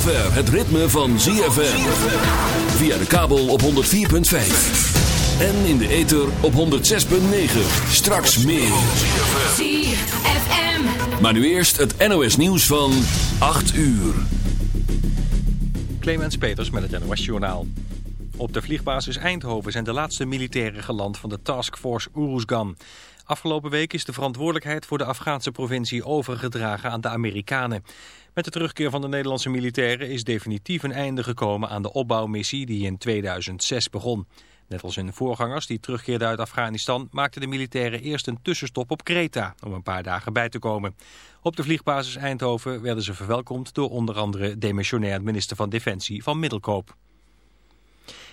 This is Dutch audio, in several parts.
Zover het ritme van ZFM. Via de kabel op 104.5. En in de ether op 106.9. Straks meer. ZFM. Maar nu eerst het NOS nieuws van 8 uur. Clemens Peters met het NOS Journaal. Op de vliegbasis Eindhoven zijn de laatste militairen geland van de taskforce Uruzgan. Afgelopen week is de verantwoordelijkheid voor de Afghaanse provincie overgedragen aan de Amerikanen. Met de terugkeer van de Nederlandse militairen is definitief een einde gekomen aan de opbouwmissie die in 2006 begon. Net als hun voorgangers die terugkeerden uit Afghanistan maakten de militairen eerst een tussenstop op Kreta om een paar dagen bij te komen. Op de vliegbasis Eindhoven werden ze verwelkomd door onder andere demissionair minister van Defensie van Middelkoop.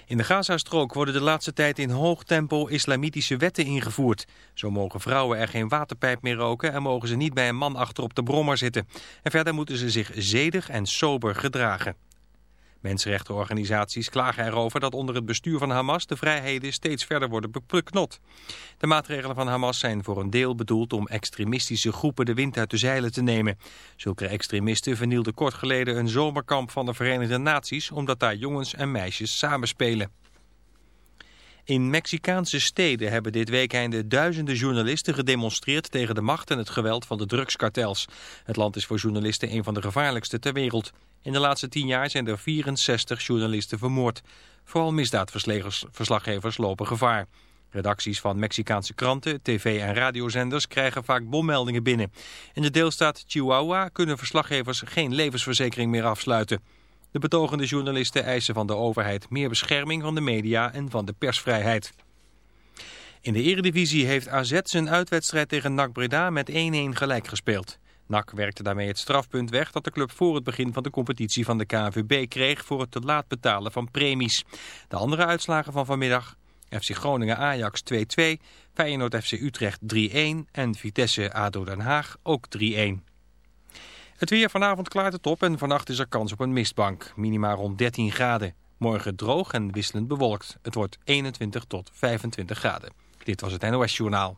In de Gazastrook worden de laatste tijd in hoog tempo islamitische wetten ingevoerd. Zo mogen vrouwen er geen waterpijp meer roken en mogen ze niet bij een man achter op de brommer zitten. En verder moeten ze zich zedig en sober gedragen. Mensenrechtenorganisaties klagen erover dat onder het bestuur van Hamas de vrijheden steeds verder worden beknot. De maatregelen van Hamas zijn voor een deel bedoeld om extremistische groepen de wind uit de zeilen te nemen. Zulke extremisten vernielden kort geleden een zomerkamp van de Verenigde Naties omdat daar jongens en meisjes samenspelen. In Mexicaanse steden hebben dit weekende duizenden journalisten gedemonstreerd tegen de macht en het geweld van de drugskartels. Het land is voor journalisten een van de gevaarlijkste ter wereld. In de laatste tien jaar zijn er 64 journalisten vermoord. Vooral misdaadverslaggevers lopen gevaar. Redacties van Mexicaanse kranten, tv- en radiozenders krijgen vaak bommeldingen binnen. In de deelstaat Chihuahua kunnen verslaggevers geen levensverzekering meer afsluiten. De betogende journalisten eisen van de overheid meer bescherming van de media en van de persvrijheid. In de eredivisie heeft AZ zijn uitwedstrijd tegen NAC Breda met 1-1 gelijk gespeeld. NAC werkte daarmee het strafpunt weg dat de club voor het begin van de competitie van de KNVB kreeg voor het te laat betalen van premies. De andere uitslagen van vanmiddag FC Groningen Ajax 2-2, Feyenoord FC Utrecht 3-1 en Vitesse ADO Den Haag ook 3-1. Het weer vanavond klaart het op en vannacht is er kans op een mistbank. Minima rond 13 graden. Morgen droog en wisselend bewolkt. Het wordt 21 tot 25 graden. Dit was het NOS Journaal.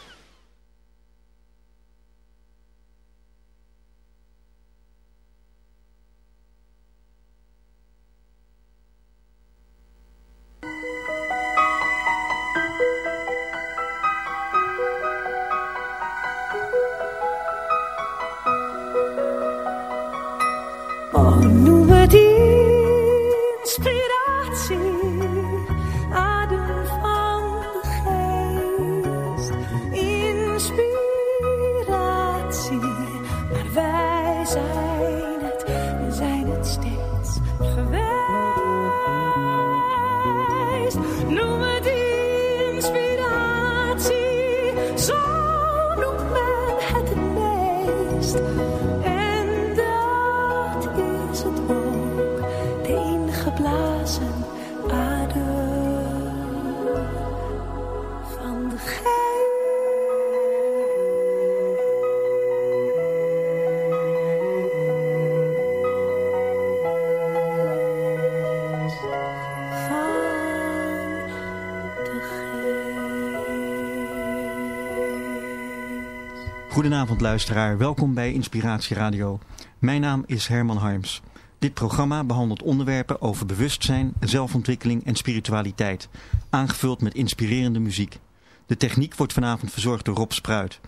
Goedenavond luisteraar, welkom bij Inspiratie Radio. Mijn naam is Herman Harms. Dit programma behandelt onderwerpen over bewustzijn, zelfontwikkeling en spiritualiteit, aangevuld met inspirerende muziek. De techniek wordt vanavond verzorgd door Rob Spruit.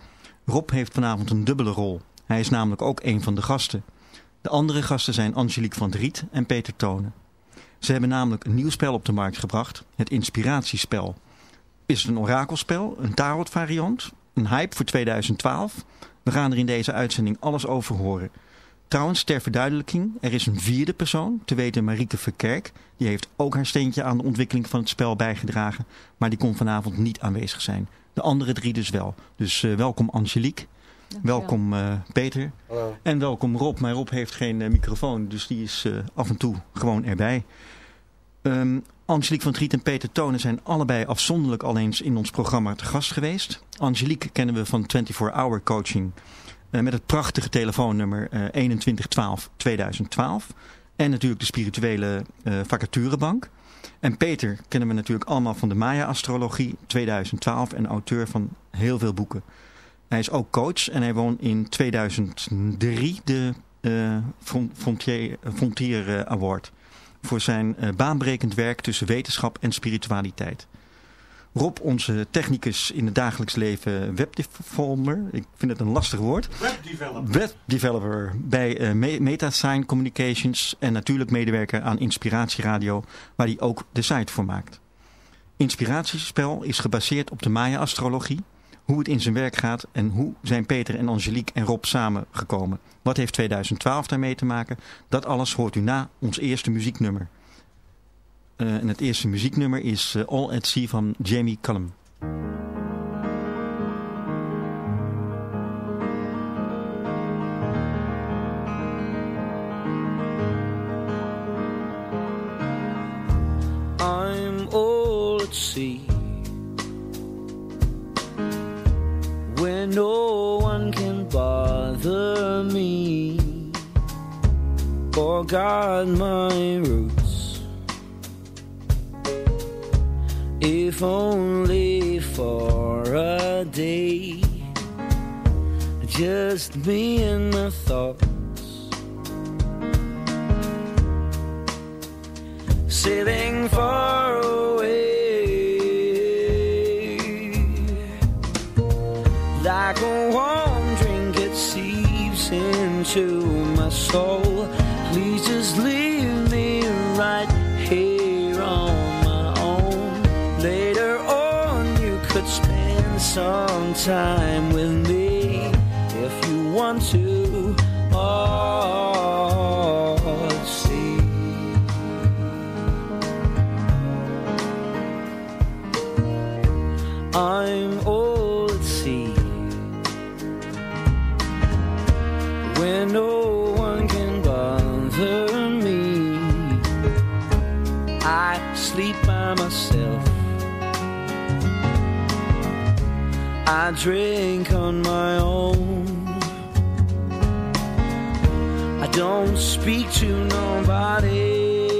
Rob heeft vanavond een dubbele rol. Hij is namelijk ook een van de gasten. De andere gasten zijn Angelique van Driet en Peter Tonen. Ze hebben namelijk een nieuw spel op de markt gebracht, het Inspiratiespel. Is het een orakelspel, een tarotvariant, een hype voor 2012? We gaan er in deze uitzending alles over horen. Trouwens, ter verduidelijking, er is een vierde persoon, te weten Marieke Verkerk. Die heeft ook haar steentje aan de ontwikkeling van het spel bijgedragen, maar die kon vanavond niet aanwezig zijn. De andere drie dus wel. Dus eh, welkom Angelique, welkom eh, Peter en welkom Rob. Maar Rob heeft geen eh, microfoon, dus die is eh, af en toe gewoon erbij. Um, Angelique van Triet en Peter Tonen zijn allebei afzonderlijk al eens in ons programma te gast geweest. Angelique kennen we van 24 Hour Coaching uh, met het prachtige telefoonnummer uh, 2112 2012. En natuurlijk de spirituele uh, vacaturebank. En Peter kennen we natuurlijk allemaal van de Maya-astrologie 2012 en auteur van heel veel boeken. Hij is ook coach en hij won in 2003 de Frontier, Frontier Award voor zijn uh, baanbrekend werk tussen wetenschap en spiritualiteit. Rob, onze technicus in het dagelijks leven webdeveloper, ik vind het een lastig woord. Webdeveloper. Webdeveloper bij uh, MetaSign Communications en natuurlijk medewerker aan Inspiratieradio, waar hij ook de site voor maakt. Inspiratiespel is gebaseerd op de Maya-astrologie, hoe het in zijn werk gaat en hoe zijn Peter en Angelique en Rob samen gekomen. Wat heeft 2012 daarmee te maken? Dat alles hoort u na ons eerste muzieknummer. Uh, en het eerste muzieknummer is uh, All at Sea van Jamie Cullum. I'm all at sea Or guard my roots. If only for a day Just me and my thoughts. Sailing far away. Like a warm drink it seeps into my soul time I drink on my own. I don't speak to nobody.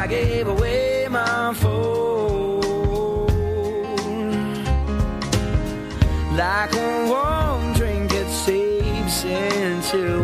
I gave away my phone. Like a warm drink it seeps into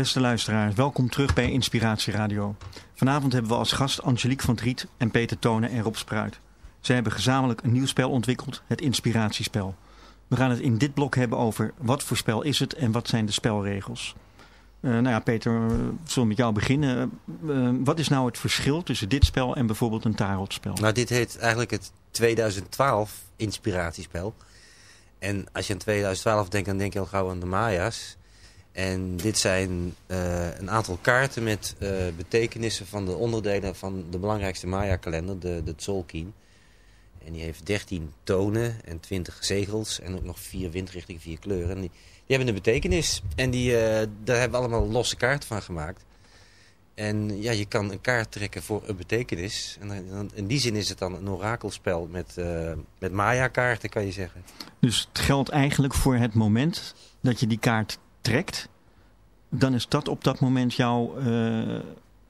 Beste luisteraars, welkom terug bij Inspiratie Radio. Vanavond hebben we als gast Angelique van Driet en Peter Tonen en Rob Spruit. Zij hebben gezamenlijk een nieuw spel ontwikkeld, het Inspiratiespel. We gaan het in dit blok hebben over wat voor spel is het en wat zijn de spelregels. Uh, nou ja, Peter, uh, zullen met jou beginnen. Uh, wat is nou het verschil tussen dit spel en bijvoorbeeld een tarotspel? Nou, dit heet eigenlijk het 2012 Inspiratiespel. En als je aan 2012 denkt, dan denk je al gauw aan de Maya's. En dit zijn uh, een aantal kaarten met uh, betekenissen van de onderdelen van de belangrijkste Maya-kalender, de, de Tzolk'in. En die heeft 13 tonen en 20 zegels en ook nog vier windrichtingen, vier kleuren. En die, hebben een betekenis en die, uh, daar hebben we allemaal losse kaarten van gemaakt. En ja, je kan een kaart trekken voor een betekenis. En in die zin is het dan een orakelspel met, met Maya-kaarten, kan je zeggen. Dus het geldt eigenlijk voor het moment dat je die kaart trekt, dan is dat op dat moment jouw, uh,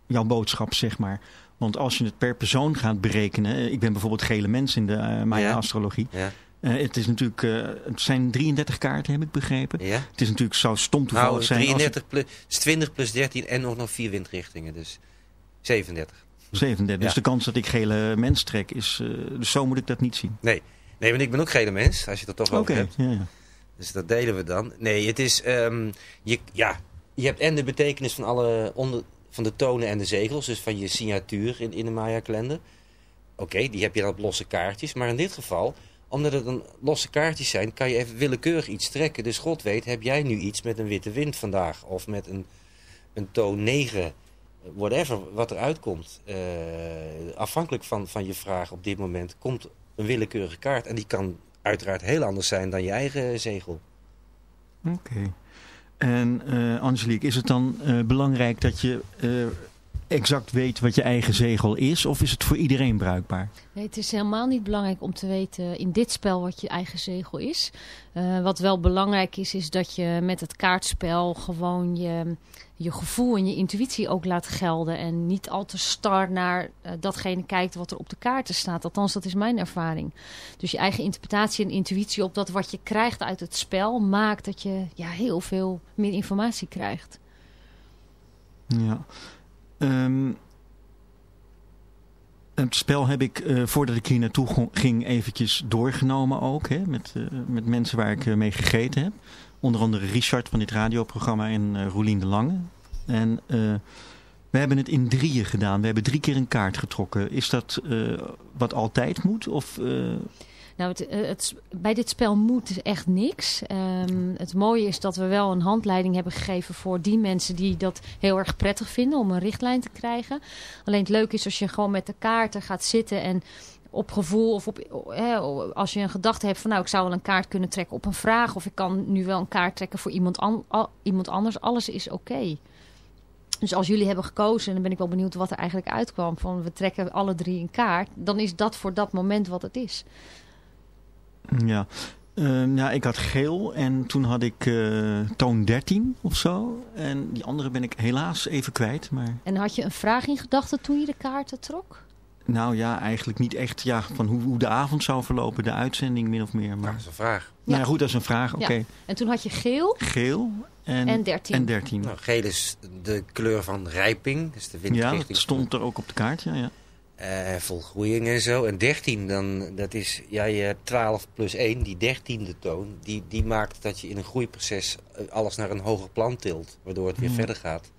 jouw boodschap, zeg maar. Want als je het per persoon gaat berekenen... Ik ben bijvoorbeeld gele mens in de uh, Maya-astrologie. Ja. Uh, het, is natuurlijk, uh, het zijn 33 kaarten, heb ik begrepen. Ja. Het is natuurlijk zo stom toevallig nou, zijn. 33 plus, is 20 plus 13 en nog, nog vier windrichtingen. Dus 37. 37. Ja. Dus de kans dat ik gele mens trek is... dus zo moet ik dat niet zien. Nee, nee want ik ben ook gele mens, als je er toch okay. hebt. Ja, ja. Dus dat delen we dan. Nee, het is... Um, je, ja, je hebt en de betekenis van alle onder, van de tonen en de zegels. Dus van je signatuur in, in de Maya-kalender. Oké, die heb je dan op losse kaartjes. Maar in dit geval, omdat het dan losse kaartjes zijn... kan je even willekeurig iets trekken. Dus God weet, heb jij nu iets met een witte wind vandaag? Of met een, een toon 9? Whatever, wat eruit komt. Uh, afhankelijk van, van je vraag op dit moment... komt een willekeurige kaart. En die kan uiteraard heel anders zijn dan je eigen zegel. Oké. En uh, Angelique, is het dan uh, belangrijk dat je uh, exact weet wat je eigen zegel is? Of is het voor iedereen bruikbaar? Nee, het is helemaal niet belangrijk om te weten in dit spel wat je eigen zegel is. Uh, wat wel belangrijk is, is dat je met het kaartspel gewoon je, je gevoel en je intuïtie ook laat gelden. En niet al te star naar uh, datgene kijkt wat er op de kaarten staat. Althans, dat is mijn ervaring. Dus je eigen interpretatie en intuïtie op dat wat je krijgt uit het spel... maakt dat je ja, heel veel meer informatie krijgt. Ja. Um, het spel heb ik, uh, voordat ik hier naartoe ging, eventjes doorgenomen ook. Hè, met, uh, met mensen waar ik uh, mee gegeten heb. Onder andere Richard van dit radioprogramma en uh, Roelien de Lange. En we hebben het in drieën gedaan. We hebben drie keer een kaart getrokken. Is dat wat altijd moet? Of... Nou, het, het, bij dit spel moet echt niks. Um, het mooie is dat we wel een handleiding hebben gegeven voor die mensen die dat heel erg prettig vinden om een richtlijn te krijgen. Alleen het leuke is als je gewoon met de kaarten gaat zitten en op gevoel of op, als je een gedachte hebt van nou ik zou wel een kaart kunnen trekken op een vraag of ik kan nu wel een kaart trekken voor iemand, an, iemand anders. Alles is oké. Dus als jullie hebben gekozen, dan ben ik wel benieuwd wat er eigenlijk uitkwam. Van we trekken alle drie een kaart. Dan is dat voor dat moment wat het is. Ja. Uh, ja, ik had geel en toen had ik uh, toon 13 of zo. En die andere ben ik helaas even kwijt. Maar... En had je een vraag in gedachten toen je de kaarten trok? Nou ja, eigenlijk niet echt ja, van hoe, hoe de avond zou verlopen, de uitzending min of meer. Maar... Ja, dat is een vraag. Ja. Nou ja, goed, dat is een vraag, oké. Okay. Ja. En toen had je geel? Geel en, en 13. En 13. Nou, geel is de kleur van rijping, dus de Ja, windrichting. dat stond er ook op de kaart, ja. ja. Uh, volgroeiing en zo. En 13, dan, dat is ja, je 12 plus 1, die dertiende toon, die, die maakt dat je in een groeiproces alles naar een hoger plan tilt, waardoor het weer Ja. verder gaat.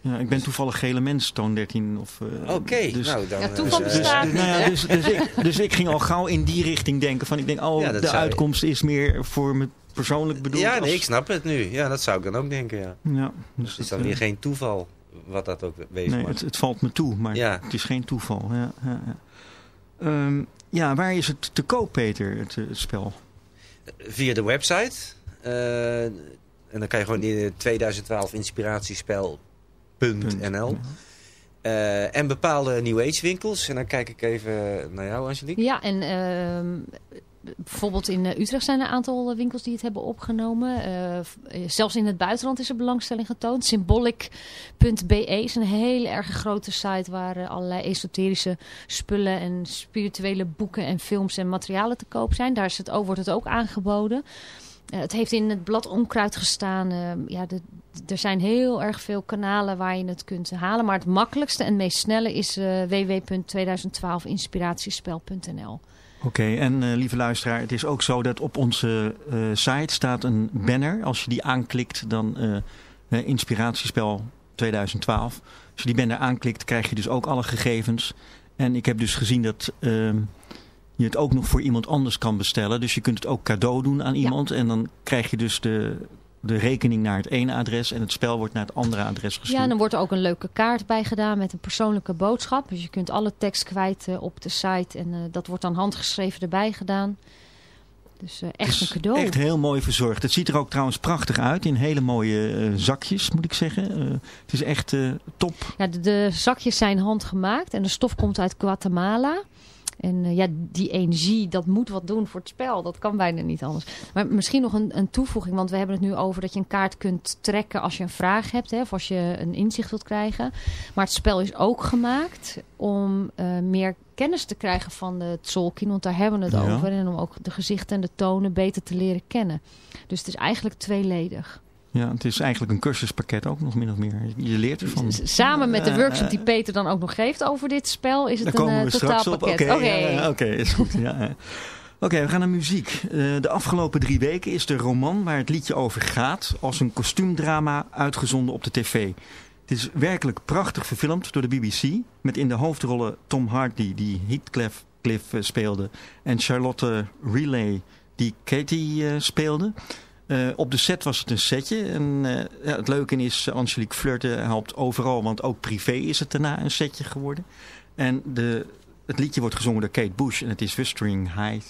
ja ik ben toevallig gele mens, toon 13. of, uh, Oké, okay, dus, nou dan... Ja, toeval bestaat dus, niet, nou ja, dus, dus, ik, dus ik ging al gauw in die richting denken. Van, ik denk, oh, Ja, de uitkomst is meer voor me persoonlijk bedoeld. Ja, nee, als- ik snap het nu. Ja, dat zou ik dan ook denken, ja. Ja, Dus dus het is dan weer eh, geen toeval wat dat ook wezen Nee, mag. het, het valt me toe, maar Ja. het is geen toeval. Ja, ja, ja. Ehm, ja, waar is het te koop, Peter, het, eh, het spel? Via de website. eh, en dan kan je gewoon in 2012 inspiratiespel.nl Eh, en bepaalde New Age winkels. En dan kijk ik even naar jou, Angelique. Ja, en ehm, bijvoorbeeld in eh, Utrecht zijn er een aantal winkels die het hebben opgenomen. Eh, eh, zelfs in het buitenland is er belangstelling getoond. Symbolic.be is een hele erg grote site waar eh, allerlei esoterische spullen en spirituele boeken en films en materialen te koop zijn. Daar is het ook, wordt het ook aangeboden. Eh, het heeft in het blad Onkruid gestaan. Eh, ja, er zijn heel erg veel kanalen waar je het kunt halen. Maar het makkelijkste en meest snelle is uh, www.2012inspiratiespel.nl. Oké, en uh, lieve luisteraar, het is ook zo dat op onze uh, site staat een banner. Als je die aanklikt, dan uh, Inspiratiespel 2012. Als je die banner aanklikt, krijg je dus ook alle gegevens. En ik heb dus gezien dat ehm, je het ook nog voor iemand anders kan bestellen. Dus je kunt het ook cadeau doen aan iemand. Ja. En dan krijg je dus de, de rekening naar het ene adres en het spel wordt naar het andere adres gestuurd. Ja, en dan wordt er ook een leuke kaart bij gedaan met een persoonlijke boodschap. Dus je kunt alle tekst kwijt uh, op de site en uh, dat wordt dan handgeschreven erbij gedaan. Dus uh, echt een cadeau. Echt heel mooi verzorgd. Het ziet er ook trouwens prachtig uit in hele mooie zakjes moet ik zeggen. het is echt top. Ja, de, de zakjes zijn handgemaakt en de stof komt uit Guatemala. En uh, ja, die energie, dat moet wat doen voor het spel. Dat kan bijna niet anders. Maar misschien nog een, een toevoeging. Want we hebben het nu over dat je een kaart kunt trekken als je een vraag hebt. Hè, of als je een inzicht wilt krijgen. Maar het spel is ook gemaakt om uh, meer kennis te krijgen van het Tolkien. Want daar hebben we het ja. over. En om ook de gezichten en de tonen beter te leren kennen. Dus het is eigenlijk tweeledig. Ja, het is eigenlijk een cursuspakket ook nog min of meer. Je leert ervan. Samen met de workshop die Peter dan ook nog geeft over dit spel is het Daar een uh, totaalpakket. Oké, okay, okay. okay, is goed. ja. Oké, okay, we gaan naar muziek. Uh, de afgelopen drie weken is de roman waar het liedje over gaat als een kostuumdrama uitgezonden op de tv. Het is werkelijk prachtig verfilmd door de BBC. Met in de hoofdrollen Tom Hardy die Heathcliff Cliff, speelde. En Charlotte Relay die Katie uh, speelde. Uh, op de set was het een setje. En uh, ja, het leuke is, Angelique Flirten helpt overal, want ook privé is het daarna een setje geworden. En de, het liedje wordt gezongen door Kate Bush en het is Wistering High.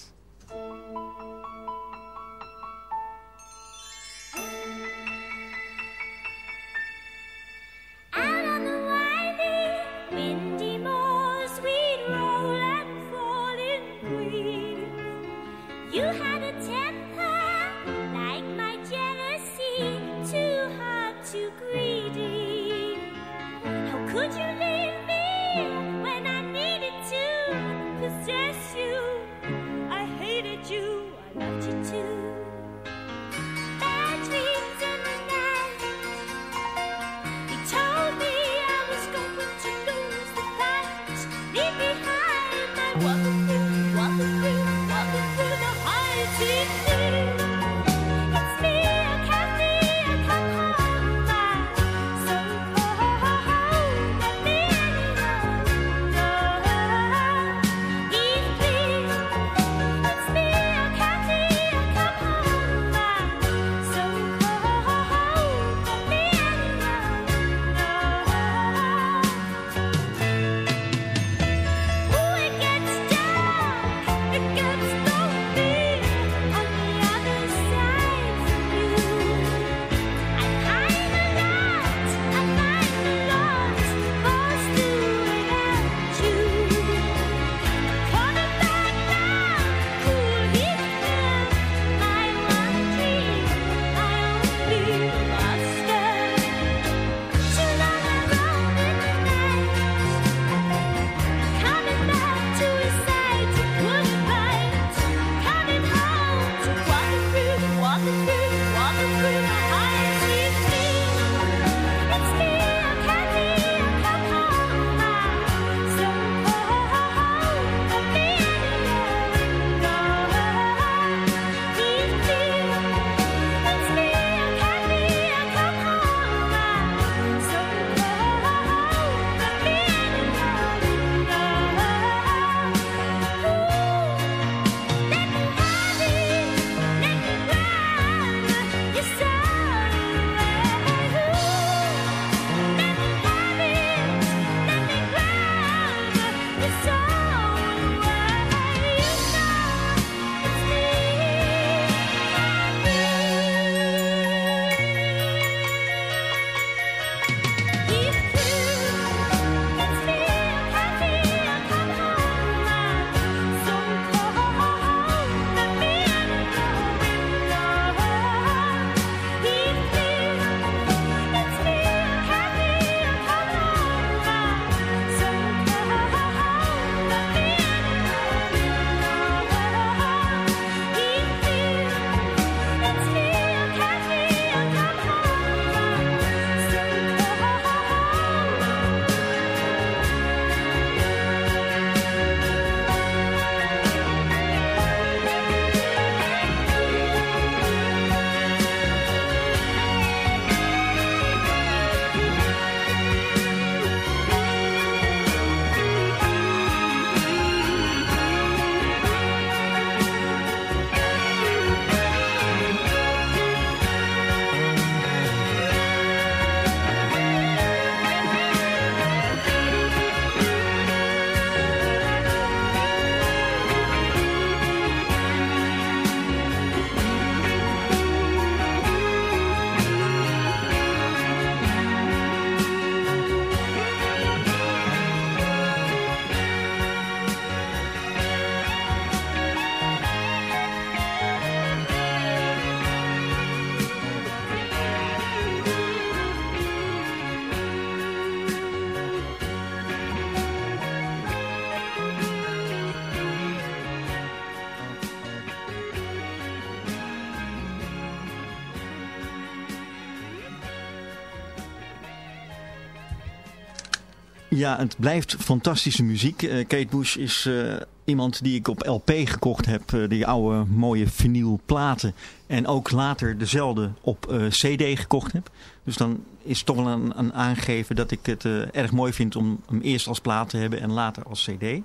Ja, het blijft fantastische muziek. Eh, Kate Bush is eh, iemand die ik op LP gekocht heb. eh, die oude mooie vinylplaten. En ook later dezelfde op CD gekocht heb. Dus dan is het toch wel een, een aangeven dat ik het erg mooi vind om hem eerst als plaat te hebben en later als CD.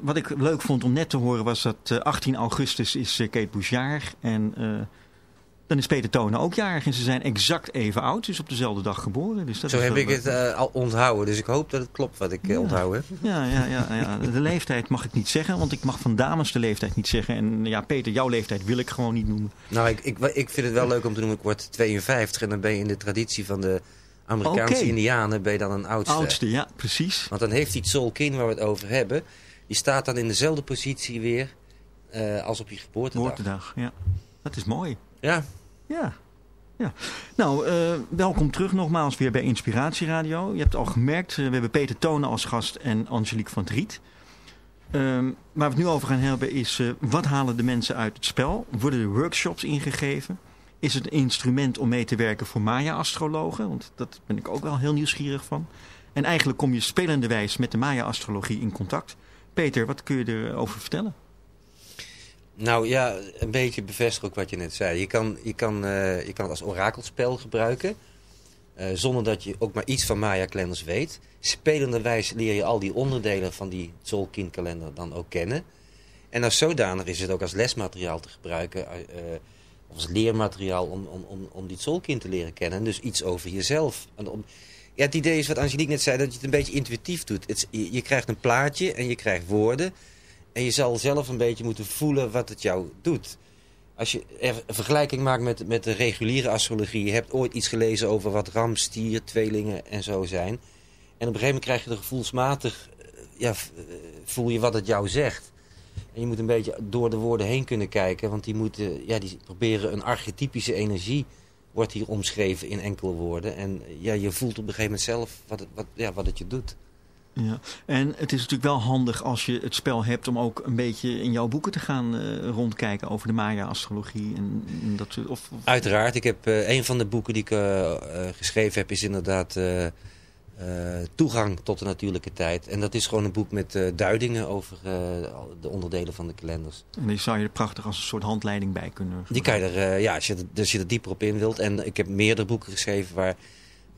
Wat ik leuk vond om net te horen was dat eh, 18 augustus is Kate Bush jarig. En dan is Peter Tonen ook jarig. En ze zijn exact even oud. Dus op dezelfde dag geboren. Dus dat Zo heb ik het eh, al onthouden. Dus ik hoop dat het klopt wat ik eh, Ja. onthouden heb. Ja, ja, ja, ja, de leeftijd mag ik niet zeggen, want ik mag van dames de leeftijd niet zeggen. En ja, Peter, jouw leeftijd wil ik gewoon niet noemen. Nou, ik, ik, ik vind het wel leuk om te noemen. Ik word 52 en dan ben je in de traditie van de Amerikaanse indianen ben je dan een oudste. Oudste, ja, precies. Want dan heeft die Tzolkin waar we het over hebben, die staat dan in dezelfde positie weer eh, als op je geboortedag. Geboortedag, ja. Dat is mooi. Ja, Ja. ja. Nou, eh, welkom terug nogmaals weer bij Inspiratieradio. Je hebt al gemerkt, eh, we hebben Peter Tonen als gast en Angelique van het Riet. Ehm, waar we het nu over gaan hebben is, eh, wat halen de mensen uit het spel? Worden er workshops ingegeven? Is het een instrument om mee te werken voor Maya-astrologen? Want dat ben ik ook wel heel nieuwsgierig van. En eigenlijk kom je spelenderwijs met de Maya-astrologie in contact. Peter, wat kun je erover vertellen? Nou ja, een beetje bevestig ook wat je net zei. Je kan, je kan, eh, je kan het als orakelspel gebruiken. eh, zonder dat je ook maar iets van Maya-kalenders weet. Spelenderwijs leer je al die onderdelen van die Tzolk'in-kalender dan ook kennen. En als zodanig is het ook als lesmateriaal te gebruiken. eh, of als leermateriaal om, om, om, om die Tzolk'in te leren kennen. En dus iets over jezelf. En om, ja, het idee is wat Angelique net zei, dat je het een beetje intuïtief doet. Je, je krijgt een plaatje en je krijgt woorden. En je zal zelf een beetje moeten voelen wat het jou doet. Als je een vergelijking maakt met, met de reguliere astrologie. Je hebt ooit iets gelezen over wat ram, stier, tweelingen en zo zijn. En op een gegeven moment krijg je er gevoelsmatig... eh, Ja, eh, voel je wat het jou zegt. En je moet een beetje door de woorden heen kunnen kijken. Want die, moeten, ja, die proberen een archetypische energie... wordt hier omschreven in enkele woorden. En ja, je voelt op een gegeven moment zelf wat het, wat, ja, wat het je doet. Ja, en het is natuurlijk wel handig als je het spel hebt om ook een beetje in jouw boeken te gaan eh, rondkijken over de Maya-astrologie. En, en dat of, of- Uiteraard. Ik heb eh, een van de boeken die ik eh, geschreven heb, is inderdaad Toegang tot de natuurlijke tijd. En dat is gewoon een boek met duidingen over de onderdelen van de kalenders. en die zou je er prachtig als een soort handleiding bij kunnen Die kan je er, ja, als je, er- als je er dieper op in wilt. En ik heb meerdere boeken geschreven waar,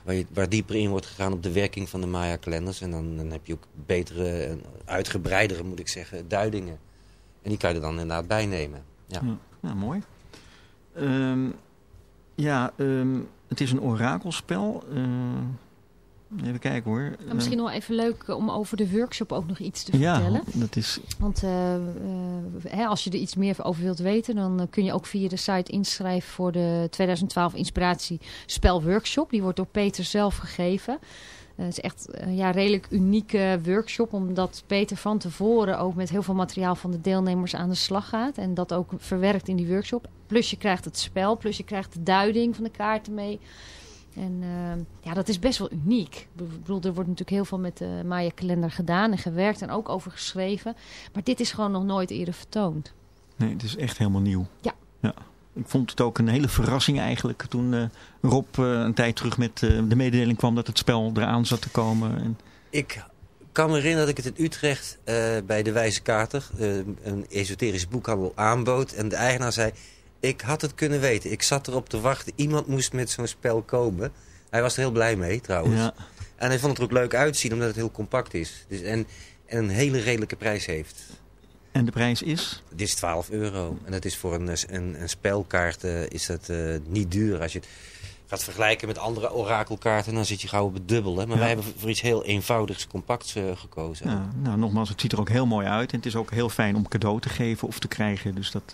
waar, je, waar dieper in wordt gegaan op de werking van de Maya-kalenders. En dan, dan heb je ook betere, en uitgebreidere, moet ik zeggen, duidingen. En die kan je er dan inderdaad bij nemen. Ja. Ja, ja, mooi. Ehm, ja, ehm, het is een orakelspel. Eh, even kijken hoor. Nou, misschien nog even leuk om over de workshop ook nog iets te ja, vertellen. dat is Want eh, eh, hè, als je er iets meer over wilt weten, dan eh, kun je ook via de site inschrijven voor de 2012 Inspiratie Spel Workshop. Die wordt door Peter zelf gegeven. Eh, het is echt een ja, redelijk unieke workshop, omdat Peter van tevoren ook met heel veel materiaal van de deelnemers aan de slag gaat. En dat ook verwerkt in die workshop. Plus je krijgt het spel, plus je krijgt de duiding van de kaarten mee. En eh, ja, dat is best wel uniek. Ik bedoel, er wordt natuurlijk heel veel met de Maya-kalender gedaan en gewerkt en ook over geschreven. Maar dit is gewoon nog nooit eerder vertoond. Nee, het is echt helemaal nieuw. Ja. ja. Ik vond het ook een hele verrassing eigenlijk toen eh, Rob eh, een tijd terug met eh, de mededeling kwam dat het spel eraan zat te komen. En, Ik kan me herinneren dat ik het in Utrecht eh, bij de Wijze Kater, eh, een esoterisch boekhandel, aanbood. En de eigenaar zei, ik had het kunnen weten. Ik zat erop te wachten. Iemand moest met zo'n spel komen. Hij was er heel blij mee trouwens. ja, En hij vond het er ook leuk uitzien omdat het heel compact is. Dus en, en een hele redelijke prijs heeft. en de prijs is? Dit is 12 euro. En dat is voor een, een, een spelkaart eh, is dat eh, niet duur. Als je het gaat vergelijken met andere orakelkaarten, dan zit je gauw op het dubbel. Hè? Maar Ja. wij hebben voor iets heel eenvoudigs, compacts eh, gekozen. Ja, nou, nogmaals, het ziet er ook heel mooi uit. En het is ook heel fijn om cadeau te geven of te krijgen. Dus dat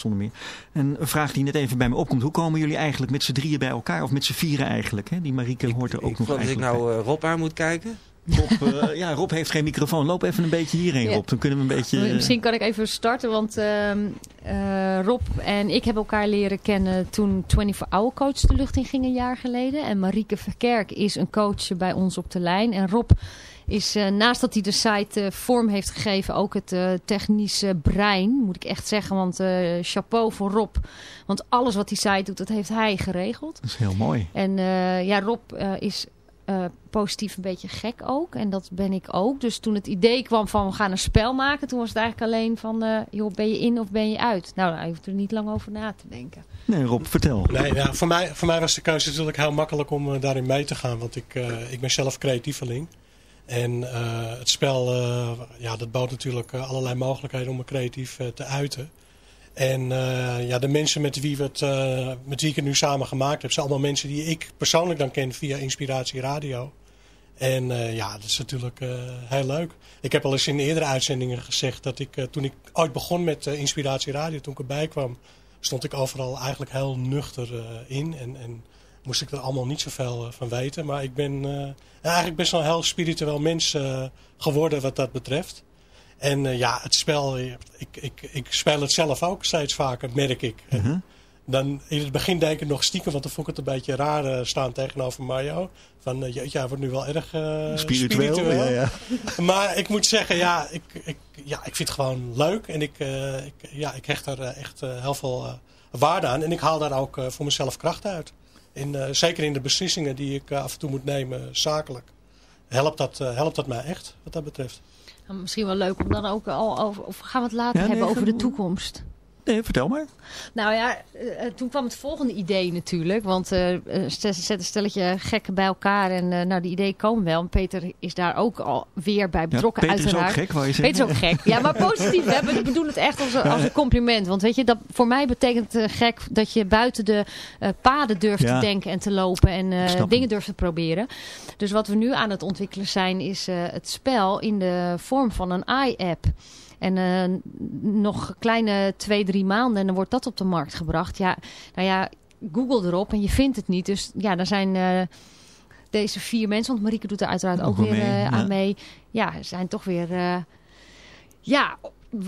zonder meer. En een vraag die net even bij me opkomt. Hoe komen jullie eigenlijk met z'n drieën bij elkaar? Of met z'n vieren eigenlijk? Hè? Die Marieke hoort er ook ik nog geloof dat ik nou eh, Rob aan moet kijken. bij. Rob, eh, ja, Rob heeft geen microfoon. Loop even een beetje hierheen, Ja. Rob. Dan kunnen we een beetje... eh, Misschien kan ik even starten, want ehm, eh, Rob en ik hebben elkaar leren kennen toen 24 Hour Coach de lucht in ging een jaar geleden. En Marieke Verkerk is een coach bij ons op de lijn. En Rob is eh, naast dat hij de site eh, vorm heeft gegeven, ook het eh, technische brein, moet ik echt zeggen. Want eh, chapeau voor Rob, want alles wat die site doet, dat heeft hij geregeld. Dat is heel mooi. En eh, ja, Rob eh, is eh, positief een beetje gek ook. En dat ben ik ook. Dus toen het idee kwam van we gaan een spel maken. Toen was het eigenlijk alleen van eh, joh, ben je in of ben je uit? Nou, daar hoeft er niet lang over na te denken. Nee, Rob, vertel. Nee, ja, voor, mij, voor mij was de keuze natuurlijk heel makkelijk om daarin mee te gaan. Want ik, eh, ik ben zelf creatieveling. En eh, het spel, eh, ja, dat bood natuurlijk eh, allerlei mogelijkheden om me creatief te uiten. En ja, de mensen met wie, we het, met ik het nu samen gemaakt heb, zijn allemaal mensen die ik persoonlijk dan ken via Inspiratie Radio. En ja, dat is natuurlijk heel leuk. Ik heb al eens in eerdere uitzendingen gezegd dat ik, toen ik ooit begon met Inspiratie Radio, toen ik erbij kwam, stond ik overal eigenlijk heel nuchter in. En, en moest ik er allemaal niet zoveel uh, van weten. Maar ik ben uh, eigenlijk best wel een heel spiritueel mens uh, geworden wat dat betreft. En ja, het spel, ik, ik, ik speel het zelf ook steeds vaker, merk ik. -huh. Dan in het begin deed ik nog stiekem, want dan vond ik het een beetje raar uh, staan tegenover Mario. Van, uh, jeetje, hij wordt nu wel erg uh, spiritueel. spiritueel. Ja, ja. Maar ik moet zeggen, ja, ik, ik, ja, ik vind het gewoon leuk. En ik, ik ja, ik hecht er echt heel veel waarde aan. En ik haal daar ook voor mezelf kracht uit. In, uh, zeker in de beslissingen die ik uh, af en toe moet nemen, zakelijk. Helpt dat, uh, helpt dat mij echt, wat dat betreft. Nou, misschien wel leuk om dan ook al over... Of gaan we het later ja, hebben nee, over de toekomst? Nee, vertel maar. Nou ja, uh, toen kwam het volgende idee natuurlijk. Want uh, zet een stelletje gekken bij elkaar. En uh, nou, die ideeën komen wel. En Peter is daar ook al weer bij betrokken ja, Peter uiteraard. is ook gek, je zeggen. Peter is ook gek. Ja, maar positief. we bedoelen het echt als een, als een compliment. Want weet je, dat, voor mij betekent gek dat je buiten de paden durft ja. te denken en te lopen. En dingen durft te proberen. Dus wat we nu aan het ontwikkelen zijn, is het spel in de vorm van een i-app. En uh, nog kleine twee, drie maanden en dan wordt dat op de markt gebracht. Ja, nou ja, Google erop en je vindt het niet. Dus ja, dan zijn uh, deze vier mensen, want Marieke doet er uiteraard ook, ook weer mee, uh, ja. aan mee. Ja, zijn toch weer, ja,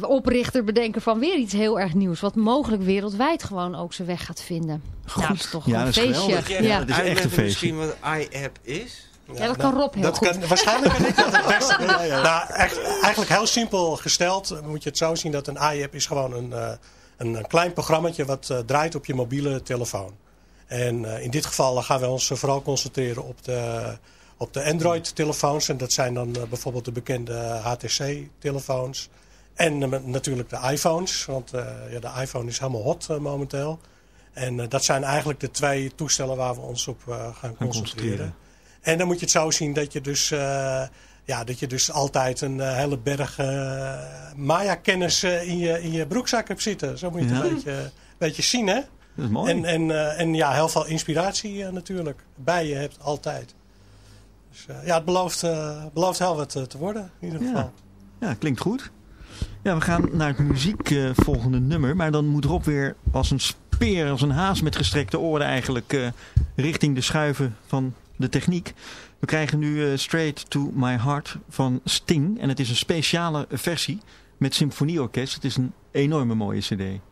oprichter bedenken van weer iets heel erg nieuws. Wat mogelijk wereldwijd gewoon ook zijn weg gaat vinden. Goed. Nou, dat is toch ja, een dat feestje. Ja, ja, dat is echt een feestje. Misschien wat iApp is? Ja, dat kan Rob heel dat goed. Kan, waarschijnlijk kan ik dat het beste. ja, ja. Nou, echt, eigenlijk heel simpel gesteld moet je het zo zien dat een iApp is gewoon een, uh, een, een klein programmaatje wat uh, draait op je mobiele telefoon. En uh, in dit geval gaan we ons vooral concentreren op de, op de Android-telefoons. En dat zijn dan bijvoorbeeld de bekende HTC-telefoons. En natuurlijk de iPhones, want ja, de iPhone is helemaal hot momenteel. En dat zijn eigenlijk de twee toestellen waar we ons op gaan, gaan concentreren. En dan moet je het zo zien dat je dus, uh, ja, dat je dus altijd een uh, hele berg uh, Maya-kennis in, je, in je broekzak hebt zitten. Zo moet je het ja. een beetje, beetje zien, hè? Dat is mooi. En, en, en ja, heel veel inspiratie natuurlijk bij je hebt altijd. Dus ja, het belooft, belooft heel wat te worden in ieder geval. Ja, ja klinkt goed. Ja, we gaan naar het muziek volgende nummer. Maar dan moet Rob weer als een speer, als een haas met gestrekte oren eigenlijk richting de schuiven van de techniek. We krijgen nu uh, Straight to My Heart van Sting. En het is een speciale versie met symfonieorkest. Het is een enorme mooie cd.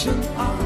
Action.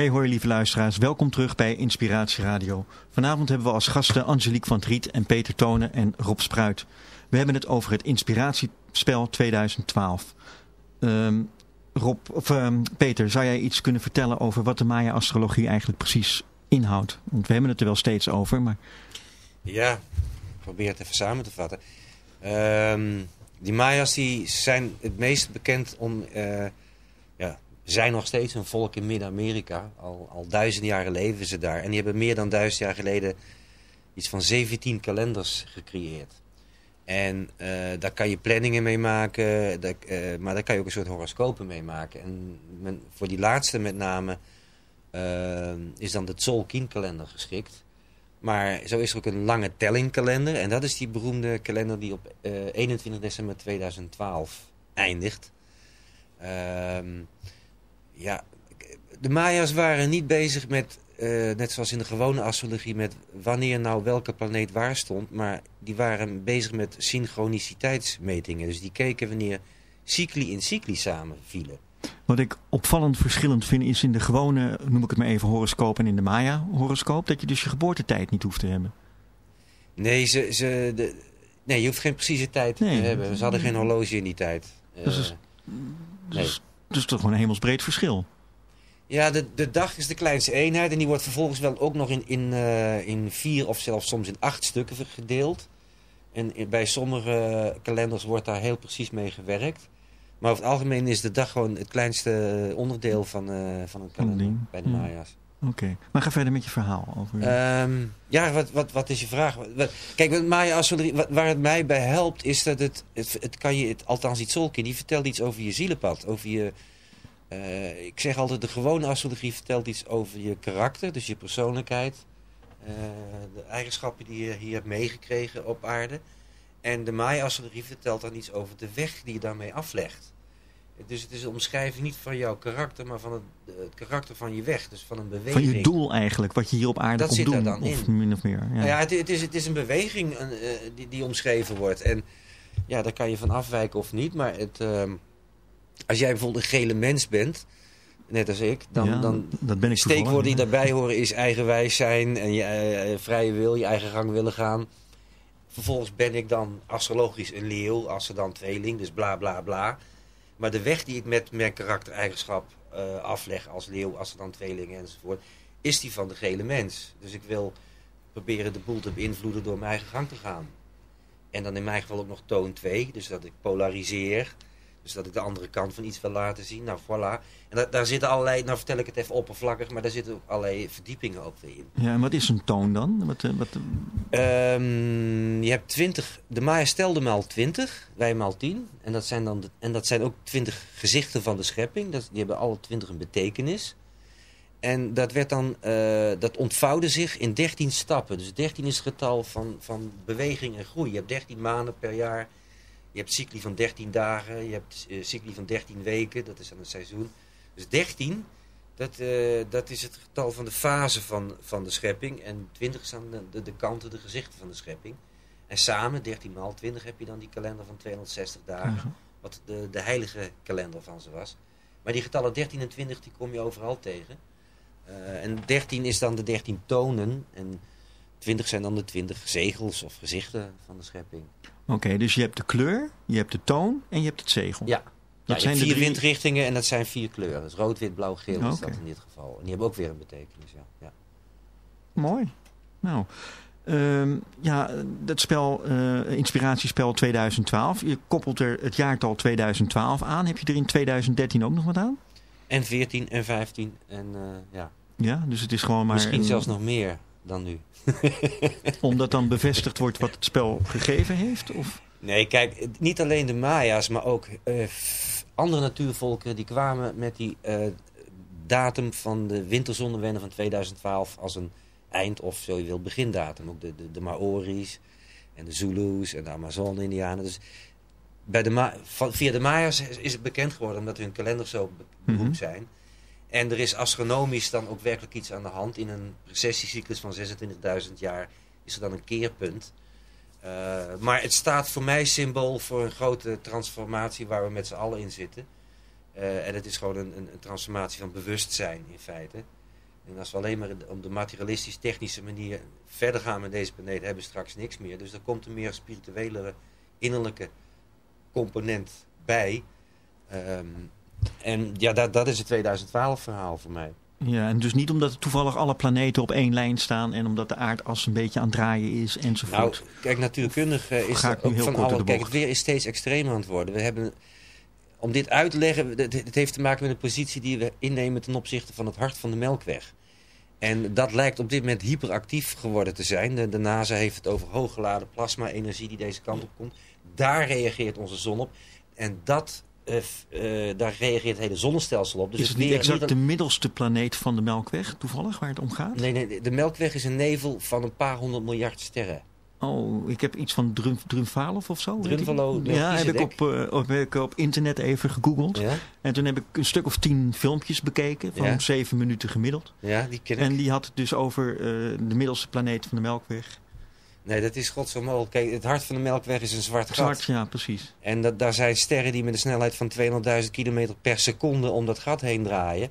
Hey hoi lieve luisteraars, welkom terug bij Inspiratie Radio. Vanavond hebben we als gasten Angelique van Triet en Peter Tonen en Rob Spruit. We hebben het over het Inspiratiespel 2012. Ehm, Rob, of, ehm, Peter, zou jij iets kunnen vertellen over wat de Maya-astrologie eigenlijk precies inhoudt? Want we hebben het er wel steeds over, maar Ja, ik probeer het even samen te vatten. Ehm, die Maya's die zijn het meest bekend om... eh, zijn nog steeds een volk in Midden-Amerika. Al, al jaren leven ze daar. En die hebben meer dan duizend jaar geleden iets van 17 kalenders gecreëerd. En eh, daar kan je planningen mee maken, eh, maar daar kan je ook een soort horoscopen mee maken. En men, voor die laatste met name eh, is dan de Tzolk'in-kalender geschikt. Maar zo is er ook een lange tellingkalender. En dat is die beroemde kalender die op eh, 21 december 2012 eindigt. Ehm, ja, de Maya's waren niet bezig met, eh, net zoals in de gewone astrologie, met wanneer nou welke planeet waar stond. Maar die waren bezig met synchroniciteitsmetingen. Dus die keken wanneer cycli in cycli samenvielen. wat ik opvallend verschillend vind is in de gewone, noem ik het maar even, horoscoop en in de Maya-horoscoop, dat je dus je geboortetijd niet hoeft te hebben. Nee, ze, ze, de, nee je hoeft geen precieze tijd Nee. te hebben. Ze hadden geen horloge in die tijd. Dus nee. Dus, dus toch gewoon een hemelsbreed verschil. Ja, de, de dag is de kleinste eenheid en die wordt vervolgens wel ook nog in, in, eh, in vier of zelfs soms in acht stukken gedeeld. En bij sommige kalenders wordt daar heel precies mee gewerkt. Maar over het algemeen is de dag gewoon het kleinste onderdeel van, eh, van een kalender bij de ja. Maya's. Oké, maar ga verder met je verhaal. Over... Ehm, ja, wat, wat, wat is je vraag? Kijk, Maya waar het mij bij helpt, is dat het, het, kan je, het, althans iets Solkin, die vertelt iets over je zielenpad. Over je, eh, ik zeg altijd, de gewone astrologie vertelt iets over je karakter, dus je persoonlijkheid. eh, de eigenschappen die je hier hebt meegekregen op aarde. En de Maya astrologie vertelt dan iets over de weg die je daarmee aflegt. Dus het is een omschrijving niet van jouw karakter, maar van het, het karakter van je weg. Dus van een beweging. Van je doel eigenlijk, wat je hier op aarde Dat komt zit doen. dan of in. min of meer. Ja. Nou ja, het, het, is, het is een beweging een, eh, die, die omschreven wordt. En ja, daar kan je van afwijken of niet. Maar het, ehm, als jij bijvoorbeeld een gele mens bent, net als ik, dan, Ja, dan dat ben ik steekwoorden die daarbij horen is eigenwijs zijn en je eh, vrije wil, je eigen gang willen gaan. Vervolgens ben ik dan astrologisch een leeuw, als ze dan tweeling, dus bla bla bla. Maar de weg die ik met mijn karaktereigenschap eh, afleg als leeuw, dan tweeling enzovoort, is die van de gele mens. Dus ik wil proberen de boel te beïnvloeden door mijn eigen gang te gaan. En dan in mijn geval ook nog toon 2, dus dat ik polariseer. Dus dat ik de andere kant van iets wil laten zien. Nou, voilà. En da- daar zitten allerlei, nou vertel ik het even oppervlakkig, maar daar zitten ook allerlei verdiepingen ook weer in. Ja, en wat is een toon dan? Wat, eh, wat, Ehm, je hebt 20, de Maya stelde maal 20, wij maal 10. En dat zijn, dan de, en dat zijn ook 20 gezichten van de schepping. Dat, die hebben alle 20 een betekenis. En dat, werd dan, eh, dat ontvouwde zich in 13 stappen. Dus 13 is het getal van, van beweging en groei. Je hebt 13 maanden per jaar. Je hebt cycli van 13 dagen. Je hebt eh, cycli van 13 weken. Dat is dan het seizoen. Dus 13, dat, eh, dat is het getal van de fase van, van de schepping. En 20 zijn de, de, de kanten, de gezichten van de schepping. En samen, 13 maal 20, heb je dan die kalender van 260 dagen. Wat de, de heilige kalender van ze was. Maar die getallen 13 en 20, die kom je overal tegen. Eh, en 13 is dan de 13 tonen. En 20 zijn dan de 20 zegels of gezichten van de schepping. Oké, dus je hebt de kleur, je hebt de toon en je hebt het zegel. Ja. Dat ja, zijn vier drie- windrichtingen en dat zijn vier kleuren. Dus rood, wit, blauw, geel is Oké. dat in dit geval. En die hebben ook weer een betekenis. Ja. Ja. Mooi. Nou, ehm, ja, dat spel, eh, inspiratiespel 2012. Je koppelt er het jaartal 2012 aan. Heb je er in 2013 ook nog wat aan? En 14 en 15 en eh, ja. Ja, dus het is gewoon maar... Misschien een- zelfs nog meer dan nu. Omdat dan bevestigd wordt wat het spel gegeven heeft? Of? Nee, kijk, niet alleen de Maya's, maar ook eh, andere natuurvolken die kwamen met die eh, datum van de winterzonnewende van 2012 als een eind- of zo je wil begindatum. Ook de, de, de Maori's en de Zulus en de Amazon-Indianen. Dus bij de Ma via de Maya's is- het bekend geworden omdat hun kalenders zo be- beroemd Mhm. zijn. En er is astronomisch dan ook werkelijk iets aan de hand. In een precessiecyclus van 26.000 jaar is er dan een keerpunt. Uh, maar het staat voor mij symbool voor een grote transformatie waar we met z'n allen in zitten. Uh, en het is gewoon een, een, transformatie van bewustzijn in feite. En als we alleen maar op de materialistisch-technische manier verder gaan met deze planeet, hebben we straks niks meer. Dus er komt een meer spirituelere, innerlijke component bij. Um, en ja, dat, dat is het 2012 verhaal voor mij. Ja, en dus niet omdat toevallig alle planeten op één lijn staan en omdat de aardas een beetje aan het draaien is enzovoort. Nou, kijk, natuurkundig uh, is het ook van alle... Kijk, het weer is steeds extremer aan het worden. We hebben, om dit uit te leggen, het, heeft te maken met een positie die we innemen ten opzichte van het hart van de Melkweg. En dat lijkt op dit moment hyperactief geworden te zijn. De, de NASA heeft het over hooggeladen plasma-energie die deze kant op komt. Daar reageert onze zon op. En dat uh, uh, daar reageert het hele zonnestelsel op. Dus is het, het niet exact de middelste planeet van de Melkweg, toevallig, waar het om gaat? Nee, nee, de Melkweg is een nevel van een paar honderd miljard sterren. Oh, ik heb iets van Drum, Drumvalov of zo. Drumvalo, ja, heb ik, op, uh, op, heb ik op internet even gegoogeld. Ja? En toen heb ik een stuk of tien filmpjes bekeken, van ja? zeven minuten gemiddeld. Ja, die ken ik. En die had het dus over uh, de middelste planeet van de Melkweg. Nee, dat is godsvermogelijk. Kijk, het hart van de Melkweg is een zwart gat. Zwart, ja, precies. En dat, daar zijn sterren die met een snelheid van 200.000 kilometer per seconde om dat gat heen draaien. En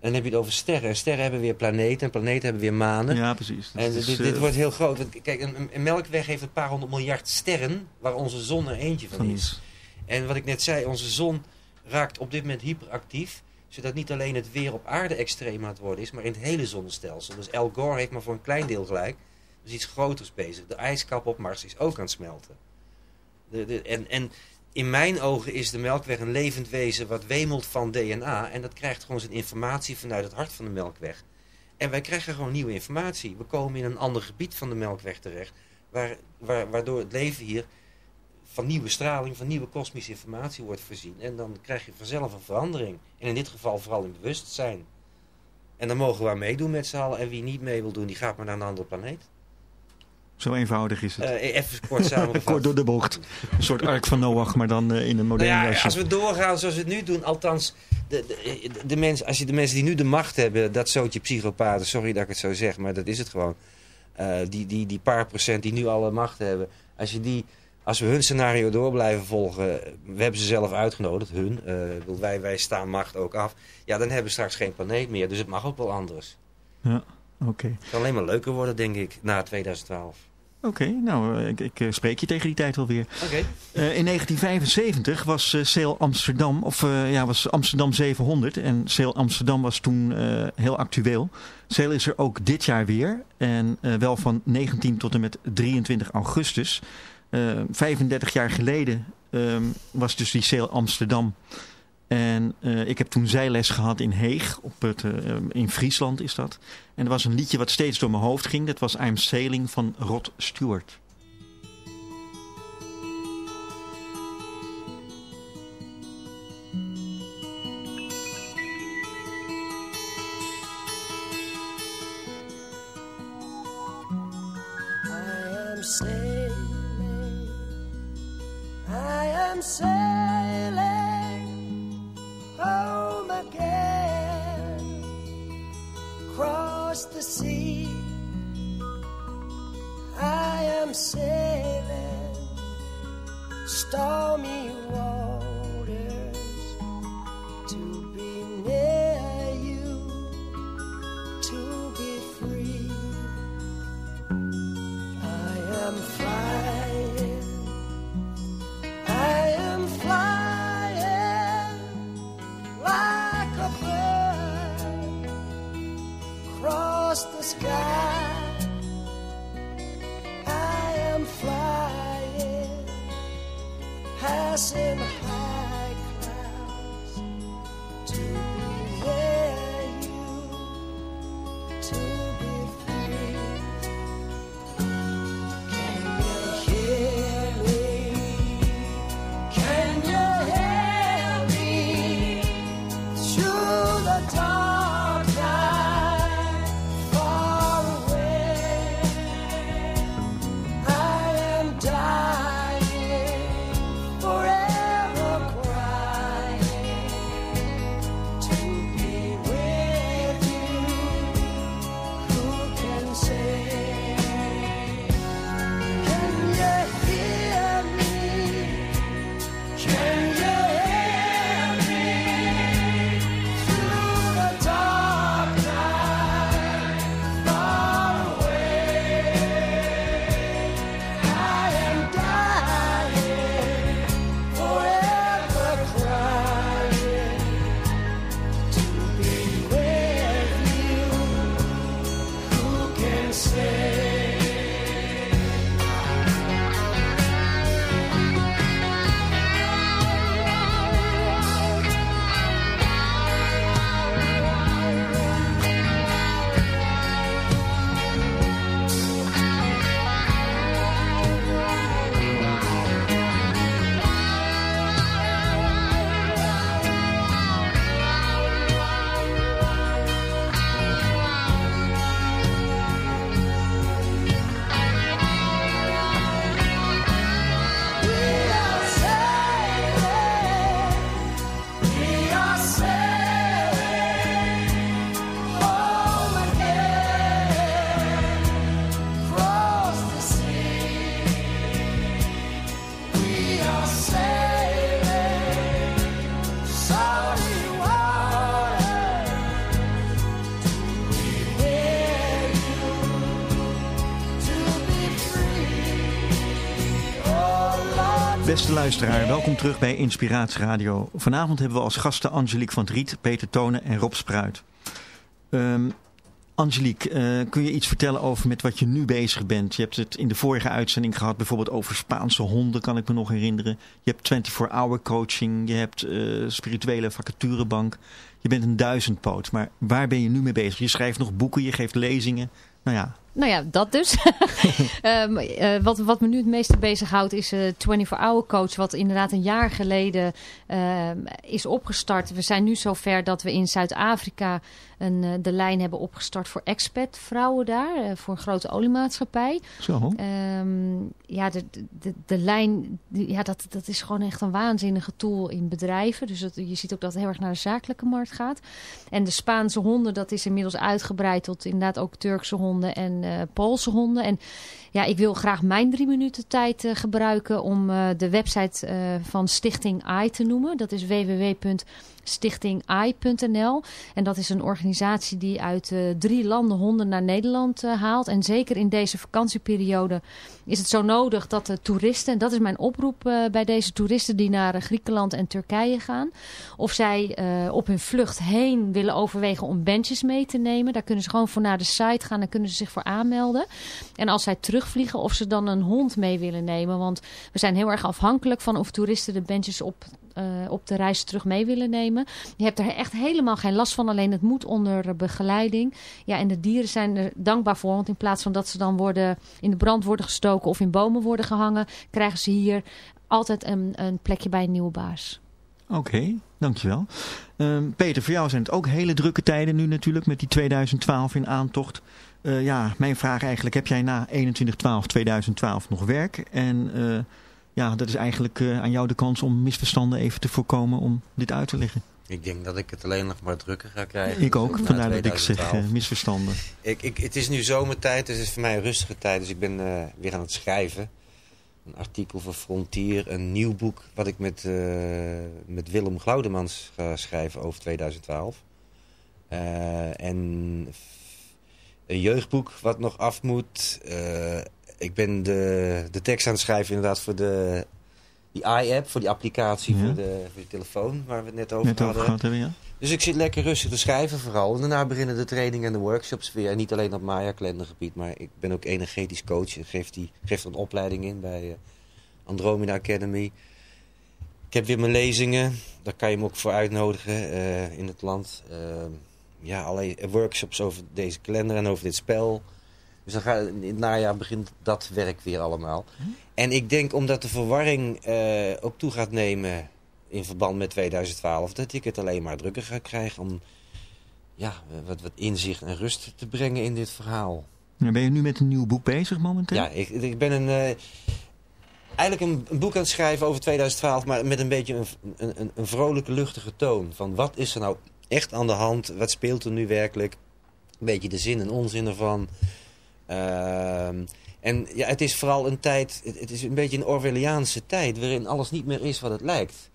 dan heb je het over sterren. En sterren hebben weer planeten. En planeten hebben weer manen. Ja, precies. Dat en is, dit, dit uh, wordt heel groot. Want, kijk, een, een, Melkweg heeft een paar honderd miljard sterren. Waar onze zon er eentje van, van is. is. En wat ik net zei, onze zon raakt op dit moment hyperactief. Zodat niet alleen het weer op aarde extreem aan het worden is. Maar in het hele zonnestelsel. Dus Al Gore heeft maar voor een klein deel gelijk. Dus iets groters bezig. De ijskap op Mars is ook aan het smelten. De, de, en, en in mijn ogen is de Melkweg een levend wezen wat wemelt van DNA. En dat krijgt gewoon zijn informatie vanuit het hart van de Melkweg. En wij krijgen gewoon nieuwe informatie. We komen in een ander gebied van de Melkweg terecht. Waar, waardoor het leven hier van nieuwe straling, van nieuwe kosmische informatie wordt voorzien. En dan krijg je vanzelf een verandering. En in dit geval vooral in bewustzijn. En dan mogen we aan meedoen met z'n allen. En wie niet mee wil doen, die gaat maar naar een andere planeet. Zo eenvoudig is het. Uh, even kort samengevat. kort door de bocht. Een soort ark van Noach, maar dan uh, in een moderne nou ja. Als we doorgaan zoals we het nu doen, althans, de, de, de, mensen, als je de mensen die nu de macht hebben, dat zootje psychopaten, sorry dat ik het zo zeg, maar dat is het gewoon. Uh, die, die, die paar procent die nu alle macht hebben, als je die, als we hun scenario door blijven volgen, we hebben ze zelf uitgenodigd, hun, wij, wij staan macht ook af, ja, dan hebben we straks geen planeet meer, dus het mag ook wel anders. Ja, oké. Okay. Het kan alleen maar leuker worden, denk ik, na 2012. Oké, okay, nou, ik, ik, spreek je tegen die tijd wel weer. Okay. Uh, in 1975 was uh, Sail Amsterdam, of uh, ja, was Amsterdam 700. En Sail Amsterdam was toen heel actueel. Sail is er ook dit jaar weer. En wel van 19 tot en met 23 augustus. 35 jaar geleden ehm, was dus die Sail Amsterdam. En eh, ik heb toen zijles gehad in Heeg, op het, eh, in Friesland is dat. En er was een liedje wat steeds door mijn hoofd ging. Dat was I'm Sailing van Rod Stewart. Am sailing, am sailing home again, across the sea. I am sailing. Stormy waters sky. I am flying, passing luisteraar, welkom terug bij Inspiratie Radio. Vanavond hebben we als gasten Angelique van het Riet, Peter Tonen en Rob Spruit. Ehm, Angelique, eh, kun je iets vertellen over met wat je nu bezig bent? Je hebt het in de vorige uitzending gehad, bijvoorbeeld over Spaanse honden, kan ik me nog herinneren. Je hebt 24-hour coaching, je hebt eh, spirituele vacaturebank. Je bent een duizendpoot, maar waar ben je nu mee bezig? Je schrijft nog boeken, je geeft lezingen. Nou ja, Nou ja, dat dus. Ehm, eh, wat, wat me nu het meeste bezighoudt is eh 24-hour coach. Wat inderdaad een jaar geleden ehm, is opgestart. We zijn nu zover dat we in Zuid-Afrika een, eh, de lijn hebben opgestart voor expat vrouwen daar. voor een grote oliemaatschappij. zo. Ehm, ja, de, de, de lijn, die- ja, dat, dat is gewoon echt een waanzinnige tool in bedrijven. Dus dat, je ziet ook dat het heel erg naar de zakelijke markt gaat. En de Spaanse honden, dat is inmiddels uitgebreid tot inderdaad ook Turkse honden en eh, Poolse honden. En ja, ik wil graag mijn drie minuten tijd eh, gebruiken om eh, de website eh, van Stichting AI te noemen. Dat is www.stichtingai.nl. En dat is een organisatie die uit drie landen honden naar Nederland haalt. En zeker in deze vakantieperiode is het zo nodig dat de toeristen, en dat is mijn oproep bij deze toeristen die naar Griekenland en Turkije gaan, of zij op hun vlucht heen willen overwegen om bandjes mee te nemen. Daar kunnen ze gewoon voor naar de site gaan en kunnen ze zich voor aanmelden. En als zij terugvliegen of ze dan een hond mee willen nemen. Want we zijn heel erg afhankelijk van of toeristen de bandjes op, eh, op de reis terug mee willen nemen. Je hebt er echt helemaal geen last van. Alleen het moet onder begeleiding. Ja, en de dieren zijn er dankbaar voor. Want in plaats van dat ze dan worden in de brand worden gestoken of in bomen worden gehangen, krijgen ze hier altijd een, een plekje bij een nieuwe baas. Oké, dankjewel. Ehm Peter, voor jou zijn het ook hele drukke tijden nu natuurlijk met die 2012 in aantocht. Eh, ja, mijn vraag eigenlijk, heb jij na 21-12-2012 nog werk? En eh, ja, dat is eigenlijk eh, aan jou de kans om misverstanden even te voorkomen om dit uit te leggen. Ik denk dat ik het alleen nog maar drukker ga krijgen. Ik ook, vandaar dat ik zeg 2012. misverstanden. Ik, ik, het is nu zomertijd, dus het is voor mij een rustige tijd. Dus ik ben weer aan het schrijven. Een artikel voor Frontier, een nieuw boek wat ik met, met Willem Glaudemans ga schrijven over 2012. Eh, en een jeugdboek wat nog af moet. Eh, ik ben de, de tekst aan het schrijven inderdaad voor de, die i-app, voor die applicatie Ja. voor, de, voor de telefoon waar we het net over Net over hadden. gehad hebben, ja? Dus ik zit lekker rustig te schrijven vooral. En daarna beginnen de trainingen en de workshops weer. En niet alleen op Maya kalendergebied, maar ik ben ook energetisch coach. Ik geef, die, geef er een opleiding in bij eh, Andromeda Academy. Ik heb weer mijn lezingen. Daar kan je me ook voor uitnodigen eh, in het land. Eh, ja, allerlei workshops over deze kalender en over dit spel. Dus dan ga, in het najaar begint dat werk weer allemaal. En ik denk omdat de verwarring eh, ook toe gaat nemen in verband met 2012... dat ik het alleen maar drukker ga krijgen om ja, wat, wat inzicht en rust te brengen in dit verhaal. Ben je nu met een nieuw boek bezig momenteel? Ja, ik, ik ben een, eh, eigenlijk een, een boek aan het schrijven over 2012... maar met een beetje een, een, een vrolijke, luchtige toon. Van wat is er nou echt aan de hand? Wat speelt er nu werkelijk? Een beetje de zin en onzin ervan. Ehm, en ja, het is vooral een tijd... Het, is een beetje een Orwelliaanse tijd... waarin alles niet meer is wat het lijkt.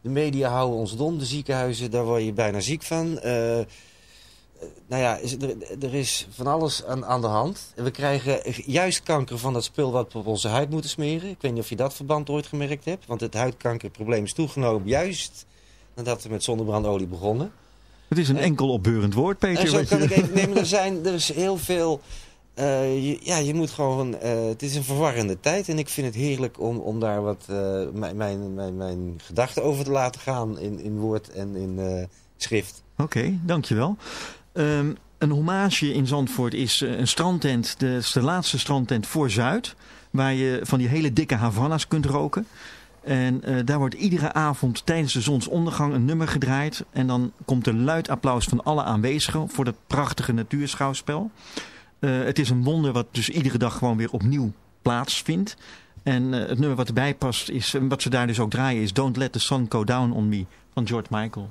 De media houden ons dom. De ziekenhuizen, daar word je bijna ziek van. Eh, nou ja, is, er, er is van alles aan, aan de hand. We krijgen juist kanker van dat spul wat we op onze huid moeten smeren. Ik weet niet of je dat verband ooit gemerkt hebt. Want het huidkankerprobleem is toegenomen juist nadat we met zonnebrandolie begonnen. Het is een En- enkel opbeurend woord, Peter. En zo kan je- ik even nemen. Er, zijn, er is heel veel... eh, je, ja, je moet gewoon... eh, het is een verwarrende tijd. En ik vind het heerlijk om, om daar wat eh, mijn, mijn, mijn, mijn gedachten over te laten gaan. In, in woord en in eh, schrift. Oké, dankjewel. Ehm een hommage in Zandvoort is eh, een strandtent. De, de laatste strandtent voor Zuid. Waar je van die hele dikke Havana's kunt roken. En eh, daar wordt iedere avond tijdens de zonsondergang een nummer gedraaid. En dan komt er luid applaus van alle aanwezigen voor dat prachtige natuurschouwspel. Eh, het is een wonder wat dus iedere dag gewoon weer opnieuw plaatsvindt. En eh, het nummer wat erbij past, is, wat ze daar dus ook draaien, is Don't Let the Sun Go Down on Me van George Michael.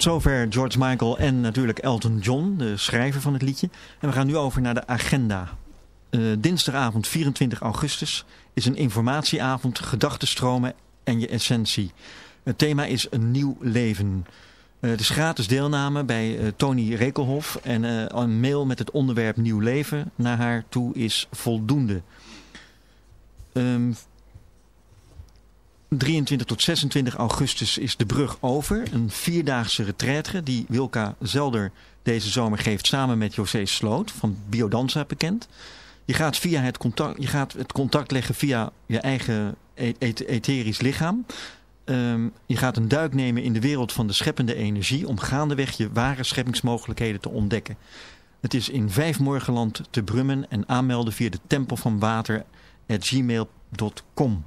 Tot zover George Michael en natuurlijk Elton John, de schrijver van het liedje. En we gaan nu over naar de agenda. Eh, dinsdagavond 24 augustus is een informatieavond, gedachtenstromen en je essentie. Het thema is een nieuw leven. Eh, Het is gratis deelname bij eh, Tony Rekelhof en een mail met het onderwerp nieuw leven naar haar toe is voldoende. Ehm 23 tot 26 augustus is de brug over. Een vierdaagse retraite die Wilka Zelder deze zomer geeft samen met José Sloot van Biodanza bekend. Je gaat, via het, contact, je gaat het contact leggen via je eigen et- etherisch lichaam. Ehm, je gaat een duik nemen in de wereld van de scheppende energie om gaandeweg je ware scheppingsmogelijkheden te ontdekken. Het is in vijf morgenland te brummen en aanmelden via de tempel van water gmail.com.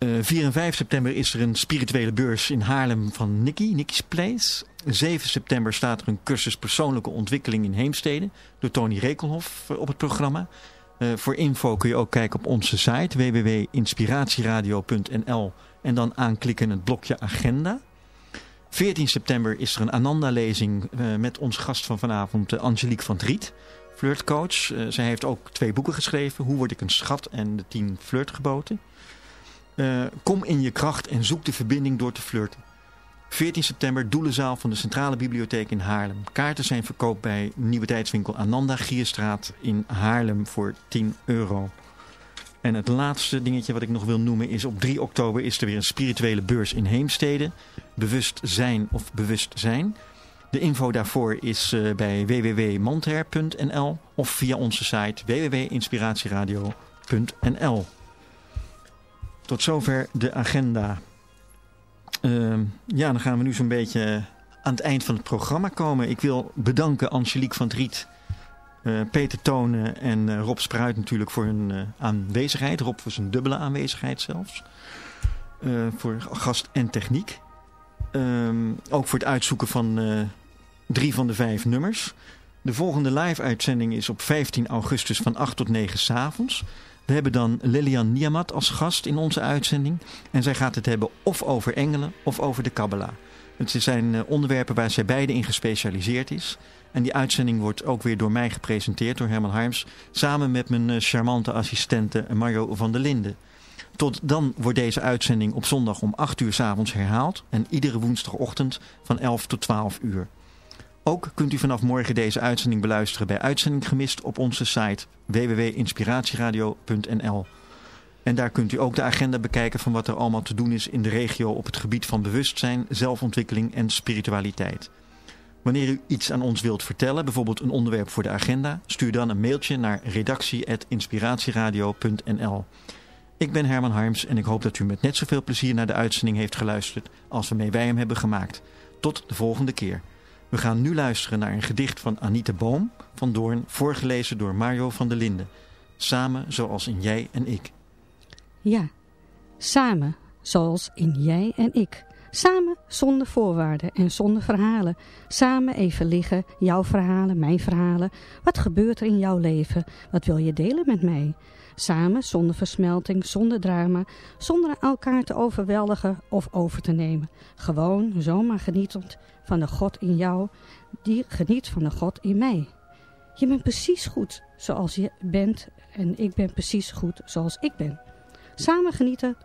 Eh 4 en 5 september is er een spirituele beurs in Haarlem van Nicky, Nicky's Place. 7 september staat er een cursus persoonlijke ontwikkeling in Heemstede door Tony Rekelhof eh, op het programma. Eh, voor info kun je ook kijken op onze site www.inspiratieradio.nl en dan aanklikken het blokje agenda. 14 september is er een Ananda-lezing eh, met onze gast van vanavond, eh, Angelique van Driet, flirtcoach. Eh, zij heeft ook twee boeken geschreven, Hoe word ik een schat en de 10 flirtgeboten. Eh, kom in je kracht en zoek de verbinding door te flirten. 14 september, Doelenzaal van de Centrale Bibliotheek in Haarlem. Kaarten zijn verkoopt bij Nieuwe Tijdswinkel Ananda Gierstraat in Haarlem voor 10 euro. En het laatste dingetje wat ik nog wil noemen is op 3 oktober is er weer een spirituele beurs in Heemstede. Bewust zijn of bewust zijn. De info daarvoor is eh, bij www.mandher.nl of via onze site www.inspiratieradio.nl. Tot zover de agenda. Ehm, ja, dan gaan we nu zo'n beetje aan het eind van het programma komen. Ik wil bedanken Angelique van Driet, eh, Peter Tonen en eh, Rob Spruit natuurlijk voor hun eh, aanwezigheid. Rob voor zijn dubbele aanwezigheid zelfs. Voor gast en techniek. Ehm, ook voor het uitzoeken van drie van de vijf nummers. De volgende live-uitzending is op 15 augustus van 8 tot 9 s avonds. We hebben dan Lilian Niamat als gast in onze uitzending. En zij gaat het hebben of over engelen of over de Kabbalah. Het zijn eh, onderwerpen waar zij beide in gespecialiseerd is. En die uitzending wordt ook weer door mij gepresenteerd, door Herman Harms. Samen met mijn eh, charmante assistente Mario van der Linden. Tot dan wordt deze uitzending op zondag om 8 uur 's avonds herhaald. En iedere woensdagochtend van 11 tot 12 uur. Ook kunt u vanaf morgen deze uitzending beluisteren bij Uitzending Gemist op onze site www.inspiratieradio.nl. En daar kunt u ook de agenda bekijken van wat er allemaal te doen is in de regio op het gebied van bewustzijn, zelfontwikkeling en spiritualiteit. Wanneer u iets aan ons wilt vertellen, bijvoorbeeld een onderwerp voor de agenda, stuur dan een mailtje naar redactie.inspiratieradio.nl. Ik ben Herman Harms en ik hoop dat u met net zoveel plezier naar de uitzending heeft geluisterd als waarmee wij hem hebben gemaakt. Tot de volgende keer. We gaan nu luisteren naar een gedicht van Anita Boom van Doorn, voorgelezen door Mario van der Linden. Samen zoals in jij en ik. Ja, samen, zoals in jij en ik. Samen zonder voorwaarden en zonder verhalen. Samen even liggen, jouw verhalen, mijn verhalen. Wat gebeurt er in jouw leven? Wat wil je delen met mij? Samen, zonder versmelting, zonder drama, zonder elkaar te overweldigen of over te nemen. Gewoon, zomaar genietend van de God in jou, die geniet van de God in mij. Je bent precies goed zoals je bent en ik ben precies goed zoals ik ben. Samen genieten